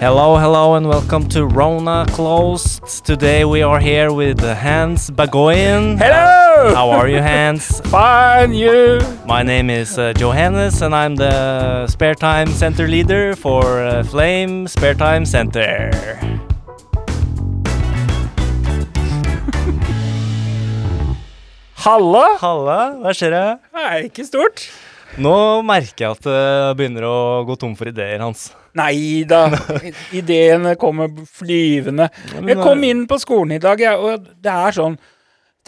Hello, hello, and welcome to Rona Closed. Today we are here with Hans Bagoyen. Hello! How are you, Hans? Fine, you? My name is uh, Johannes, and I'm the Spare Time Center leader for uh, Flame Spare Time Center. Halla? Halla, hva skjer? Nei, ikke stort. Nå merker jeg at det begynner å gå tom for ideer, Hans. Nei da. Ideene kommer flyvende. Jeg kom inn på skolen i dag, jeg, og det er sånn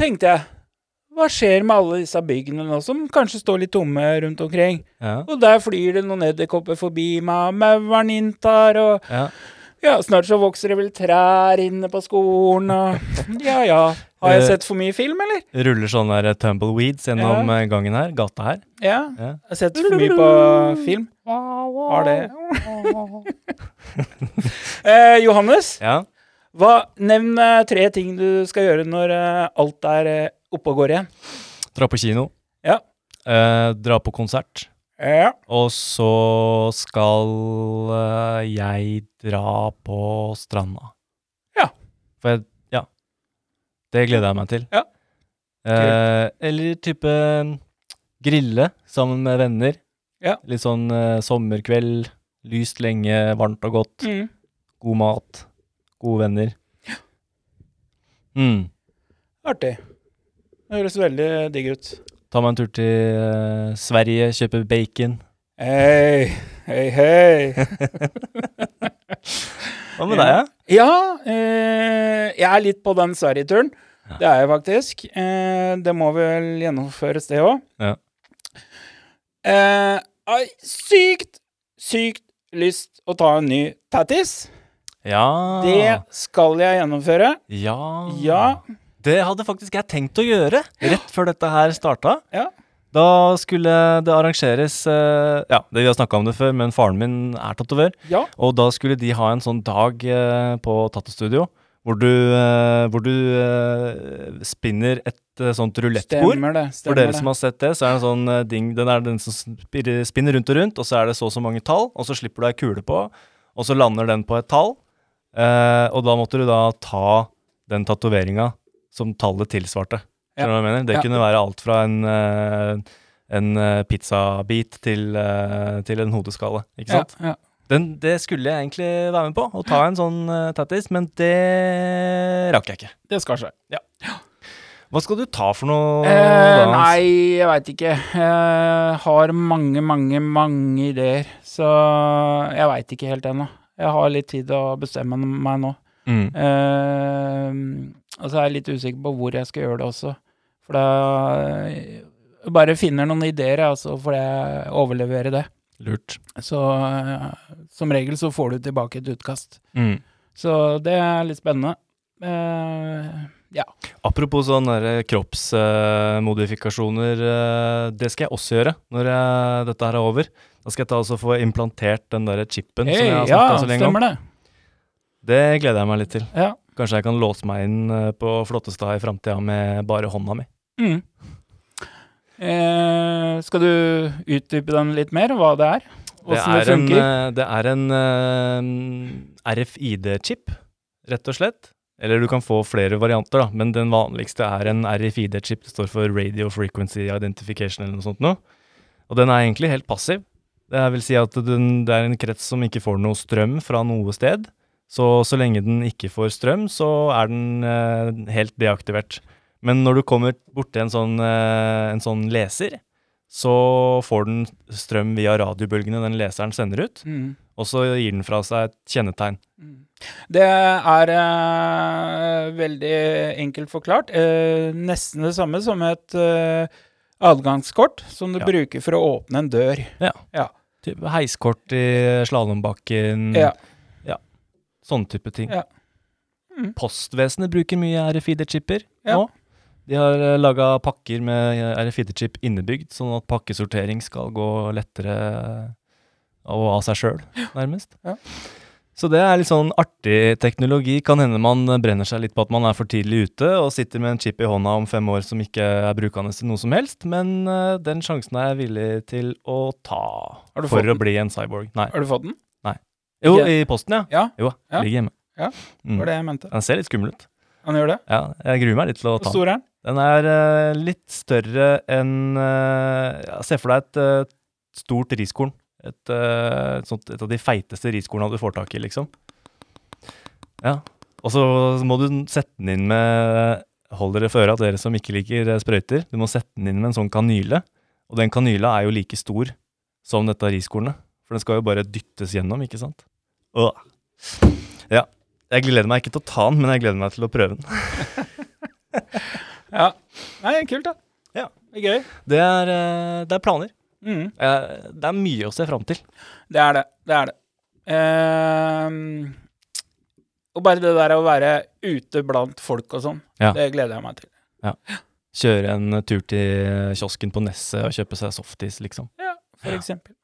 Tenkte jeg Hva skjer med alle disse byggene nå, som kanskje står litt tomme rundt omkring? Ja, Og der flyr det noen edderkopper forbi meg, mauren inntar, og ja. ja, snart så vokser det vel trær inne på skolen, og Ja ja. Har jeg Eh, sett for mye film, eller? Ruller sånne der tumbleweeds gjennom Ja. eh, gangen her, gata her. Ja. Ja. Jeg har sett for mye på film. Har det. eh, Johannes, Ja. hva, nevn eh, tre ting du skal gjøre når eh, alt er eh, oppe og går igjen. Dra på kino. Ja. Eh, dra på konsert. Ja. Og så skal eh, jeg dra på stranda. Ja. For jeg. Det gleder jeg meg til. Ja. Eh, eller type grille sammen med venner. Ja. Litt sånn eh, sommerkveld. Lyst lenge, varmt og godt. Mm. God mat. Gode venner. Mm. Artig. Det høres veldig digg ut. Ta meg en tur til eh, Sverige, kjøpe bacon. Hei, hei, hei. Hva med deg, ja? Ja, eh, jeg er litt på den Sverige-turen. Det er jeg faktisk. Eh, det må vel gjennomføres, det òg. Ja. Eh, sykt, sykt lyst å ta en ny tattis. Ja. Det skal jeg gjennomføre. Ja. Ja. Det hadde faktisk jeg tenkt å gjøre rett før dette her starta. Ja. Da skulle det arrangeres eh, Ja, det vi har snakka om det før, men faren min er tatover. Ja. Og da skulle de ha en sånn dag eh, på Tattostudio hvor du, eh, hvor du spinner et sånt rulettbord. Stemmer det. For dere som har sett det, så er det en sånn ding Den er den som spinner rundt og rundt, og så er det så og så mange tall, og så slipper du ei kule på, og så lander den på et tall. Og da måtte du da ta den tatoveringa som tallet tilsvarte. Skjønner du hva jeg mener? Det Ja. kunne være alt fra en, eh, en eh, pizzabit til, eh, til en hodeskalle. Ikke sant? Ja, ja. Den, det skulle jeg egentlig være med på, å ta en sånn uh, tattis, men det rakk jeg ikke. Det skal skje. Hva skal du ta for noe? Eh, da, Hans? nei, jeg veit ikke. Jeg har mange, mange, mange ideer. Så jeg veit ikke helt ennå. Jeg har litt tid til å bestemme meg nå. Mm. Eh, og så er jeg litt usikker på hvor jeg skal gjøre det også. For da bare finner noen ideer, og så får jeg overlevere det. Lurt. Så eh, som regel så får du tilbake et utkast. Mm. Så det er litt spennende. Uh, ja. Apropos sånne kroppsmodifikasjoner. kroppsmodifikasjoner, uh, det skal jeg også gjøre når jeg, dette her er over. Da skal jeg ta også få implantert den der chipen som jeg har ja, snakka så lenge om. det. Det gleder jeg meg litt til. Ja. Kanskje jeg kan låse meg inn eh, på Flottestad i framtida med bare hånda mi. Mm. Eh, skal du utdype den litt mer, hva det er? Det Åssen det, en, funker? En, det er en uh, RFID-chip, rett og slett. Eller du kan få flere varianter, da, men den vanligste er en RFID-chip. Det står for Radio Frequency Identification eller noe sånt noe. Og den er egentlig helt passiv. Det vil si at den, det er en krets som ikke får noe strøm fra noe sted. Så så lenge den ikke får strøm, så er den eh, helt deaktivert. Men når du kommer borti en sånn, eh, en sånn leser, så får den strøm via radiobølgene den leseren sender ut, Mm. og så gir den fra seg et kjennetegn. Det er eh, veldig enkelt forklart. Eh, nesten det samme som et eh, adgangskort som du Ja. bruker for å åpne en dør. Ja, Typ heiskort i slalåmbakken, Ja. sånne type ting. Ja. Mm. Postvesenet bruker mye RFID-chipper Ja. nå. De har uh, laga pakker med RFID-chip innebygd, sånn at pakkesortering skal gå lettere og av seg sjøl, nærmest. Ja. Så det er litt sånn artig teknologi. Kan hende man brenner seg litt på at man er for tidlig ute og sitter med en chip i hånda om fem år som ikke er brukende til noe som helst, men den sjansen er jeg villig til å ta for å bli en cyborg. Nei. Har du fått den? Nei. Jo, i posten, ja. Ja, Jo, Ja. ligger hjemme. Ja, det var det jeg mente. Den ser litt skummel ut. Han gjør det? Ja, jeg gruer meg litt til å ta den. stor er den? Den er uh, litt større enn uh, Se for deg et uh, stort riskorn. Et, et sånt, et av de feiteste riskorna du får tak i, liksom. Ja. Og så må du sette den inn med Hold dere for øra, dere som ikke liker sprøyter. Du må sette den inn med en sånn kanyle. Og den kanyla er jo like stor som dette riskornet. For den skal jo bare dyttes gjennom, ikke sant? Åh. Ja. Jeg gleder meg ikke til å ta den, men jeg gleder meg til å prøve den. Ja. Nei, kult, da. Ja. Det er gøy. Det er, eh, det er planer. Mm. Eh, Det er mye å se fram til. Det er det. Det er det. Uh, og bare det der å være ute blant folk og sånn, Ja. det gleder jeg meg til. Kjøre en tur til kiosken på Nesset og kjøpe seg softis, liksom. Ja, For eksempel.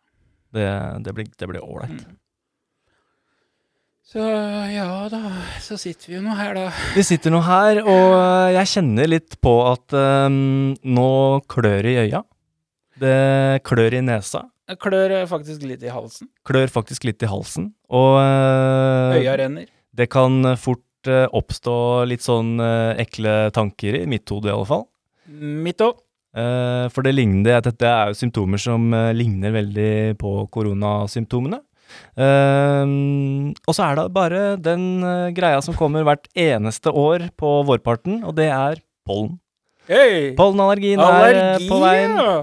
Det, det blir det blir ålreit. Så ja da, så sitter vi jo nå her, da. Vi sitter nå her, og jeg kjenner litt på at um, nå klør det i øya. Det klør i nesa. Det klør eh, faktisk litt i halsen. Klør faktisk litt i halsen. Og uh, Øya renner. det kan fort uh, oppstå litt sånn uh, ekle tanker i mitt hode, i alle fall. Mitt òg. Eh, for det ligner, dette er jo symptomer som eh, ligner veldig på koronasymptomene. Eh, og så er det bare den eh, greia som kommer hvert eneste år på vårparten, og det er pollen. Hey! Pollenallergien er eh, på veien. ja!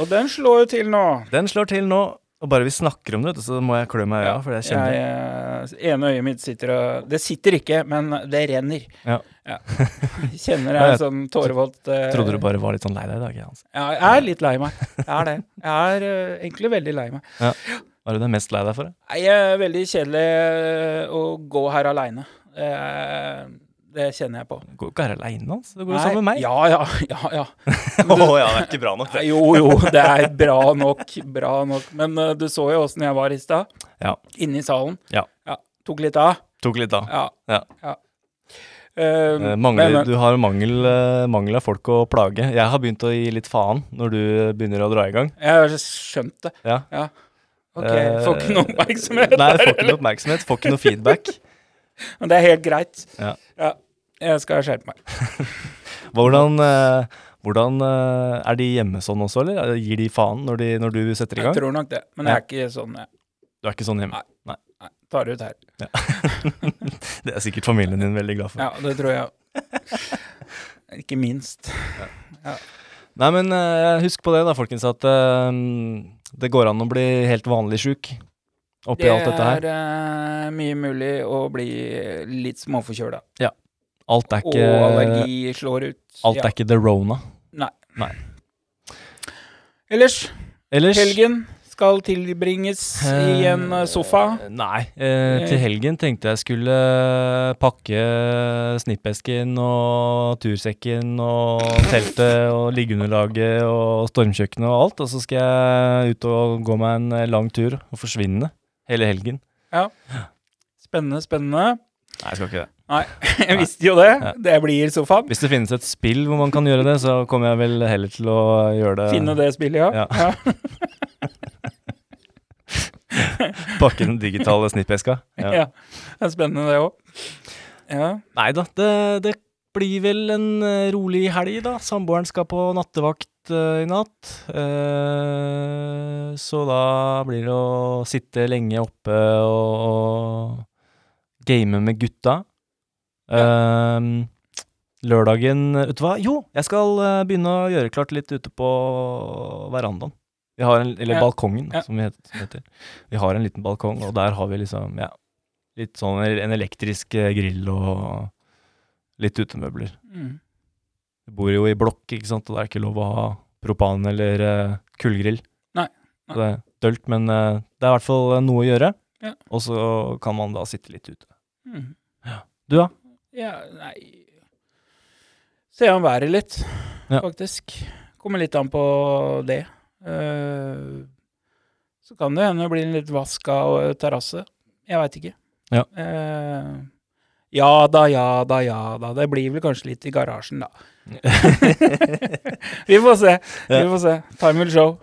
Og den slår jo til nå. Den slår til nå. Og bare vi snakker om det, så må jeg klø meg i øya, for jeg kjenner. Jeg, eh, ene øyet mitt sitter og Det sitter ikke, men det renner. Ja. ja. Kjenner jeg en sånn tårevolt uh, Trodde du bare var litt sånn lei deg i dag? Ja, altså. Ja, jeg er litt lei meg. Jeg er det. Jeg er uh, egentlig veldig lei meg. Hva er du mest lei deg for? Nei, Jeg er veldig kjedelig eh, å gå her aleine. Det kjenner jeg på. Du går ikke her aleine, altså. Du går jo sammen med meg. Ja, ja, ja. ja. Å ja, det er ikke bra nok, det. Jo, jo, det er bra nok. Bra nok. Men uh, du så jo åssen jeg var i stad. Ja. Inne i salen. Ja. ja. Tok litt av. Tok litt av. Ja. Ja. ja. Uh, mangler, men- du har mangel, uh, mangel av folk å plage. Jeg har begynt å gi litt faen når du begynner å dra i gang. Jeg har skjønt det. Ja. Ja. Ok, Får ikke noe oppmerksomhet Nei, får ikke noe oppmerksomhet, får ikke noe feedback. Men det er helt greit. Ja. Jeg skal skjerpe meg. Hvordan, eh, hvordan eh, Er de hjemme sånn også, eller? Gir de faen når, de, når du setter i gang? Jeg tror nok det. Men jeg er ikke sånn jeg Du er ikke sånn hjemme? Nei. tar ut her. Det er sikkert familien din veldig glad for. Ja, det tror jeg. Ikke minst. Nei, men eh, husk på det da, folkens, at eh, det går an å bli helt vanlig sjuk oppi alt dette her. Det er eh, mye mulig å bli litt småforkjøla. Alt er ikke Og allergi slår ut. alt er ikke the rona. Ellers, Ellers helgen skal tilbringes i en eh, sofa. Eh, Nei. Eh, til helgen tenkte jeg skulle pakke snippesken og tursekken og teltet og liggeunderlaget og stormkjøkkenet og alt. Og så skal jeg ut og gå meg en lang tur og forsvinne hele helgen. Spennende, spennende. Nei, jeg skal ikke det. Jeg visste jo det. Ja. Det blir sofaen. Hvis det finnes et spill hvor man kan gjøre det, så kommer jeg vel heller til å gjøre det. Finne det spillet, ja. Ja. Pakke den digitale snippeska. Ja. ja. Det er spennende, det òg. Ja. Nei da, det, det blir vel en eh, rolig helg, da. Samboeren skal på nattevakt uh, i natt. Uh, så da blir det å sitte lenge oppe og, og game med gutta. Eh, lørdagen Vet du hva? Jo, jeg skal begynne å gjøre klart litt ute på verandaen. Vi har en, eller Ja. balkongen, Ja. som, vi heter. Vi har en liten balkong, og der har vi liksom, ja, litt sånn en elektrisk eh, grill og litt utemøbler. Mm. Vi bor jo i blokk, ikke sant, og det er ikke lov å ha propan eller uh, kullgrill. Nei, nei. Det er dølt, men uh, det er i hvert fall noe å gjøre. Ja. Og så kan man da sitte litt ute. Mm. Du da? Ja, nei Se an været litt, faktisk. Kommer litt an på det. Eh, så kan det hende det blir en litt vask av terrasse. Jeg veit ikke. Ja. Eh, ja da, ja da, ja da. Det blir vel kanskje litt i garasjen, da. Vi får se. Vi får se. Time will show.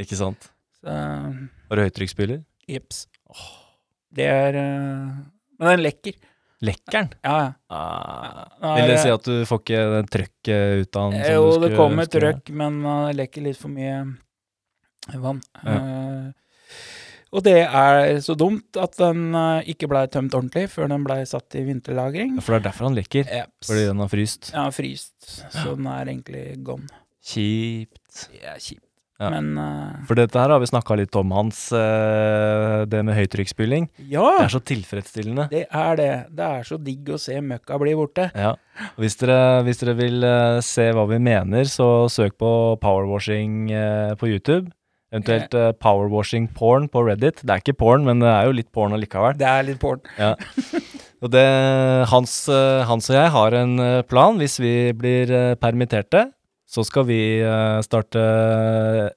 Ikke sant? Så, du høytrykksspyler? Jepps. Det er eh, Men den lekker. Lekkeren? Ja, ja. Ah, Nei, vil det si at du får ikke det trøkket ut av den? som Jo, du det kommer trøkk, men uh, lekker litt for mye vann. Ja. Uh, og det er så dumt at den uh, ikke blei tømt ordentlig før den blei satt i vinterlagring. Ja, For det er derfor han lekker. Eps. Fordi den har fryst. Ja, fryst. Så den er egentlig gone. Kjipt. Det er kjipt. Ja. Men uh, For dette her har vi snakka litt om, Hans. uh, Det med høytrykksspyling. ja, Det er så tilfredsstillende. det er det. Det er så digg å se møkka bli borte. Ja. Hvis dere, hvis dere vil eh, se hva vi mener, så søk på powerwashing eh, på YouTube. Eventuelt eh, powerwashing porn på Reddit. Det er ikke porn, men det er jo litt porn allikevel. Det er litt porn. Og det, Hans, eh, Hans og jeg har en eh, plan. Hvis vi blir eh, permitterte, så skal vi eh, starte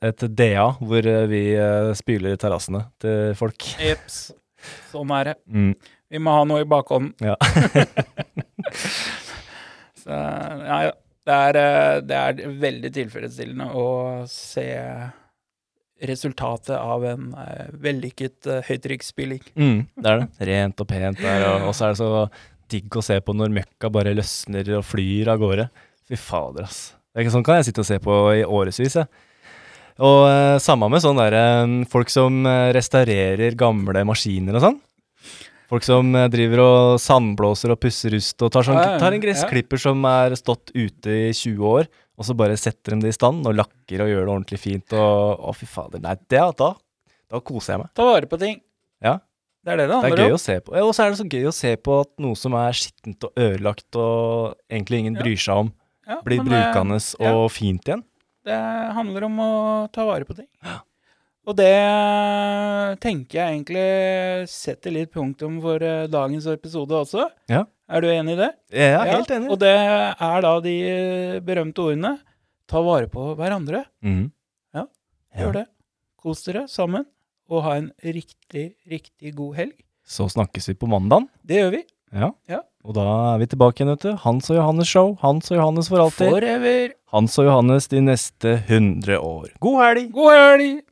et DA hvor eh, vi eh, spyler terrassene til folk. Jeps. Sånn er det. Mm. Vi må ha noe i bakhånden. Ja. Så, ja, ja. Det er, eh, det er veldig tilfredsstillende å se resultatet av en eh, vellykket uh, høytrykksspilling. Mm, det er det. Rent og pent der. Og, og så er det så digg å se på når møkka bare løsner og flyr av gårde. Fy fader, ass. Det er ikke sånn kan jeg sitte og se på i årevis, jeg. Og eh, samme med sånn derre folk som eh, restaurerer gamle maskiner og sånn. Folk som eh, driver og sandblåser og pusser rust og tar, sånn, Ja, ja, tar en ja. gressklipper som er stått ute i 20 år, og så bare setter de det i stand og lakker og gjør det ordentlig fint. Og å, fy fader. Nei, det, da, da koser jeg meg. Ta vare på ting. Ja. Det er det det Det er handler gøy om. å se på. Ja, og så er det så gøy å se på at noe som er skittent og ødelagt og egentlig ingen Ja. bryr seg om, Ja, blir brukende og ja. fint igjen. Det handler om å ta vare på ting. Og det tenker jeg egentlig setter litt punktum for eh, dagens episode også. Ja. Er du enig i det? Jeg er Ja, helt enig. Og det er da de eh, berømte ordene ta vare på hverandre. Mm. Ja, Ja. Gjør det. Kos dere sammen, og ha en riktig, riktig god helg. Så snakkes vi på mandag. Det gjør vi. Ja. Ja. Og da er vi tilbake igjen, vet du. Hans og Johannes show. Hans og Johannes for alltid. Forever. Hans og Johannes de neste 100 år. God helg! God helg!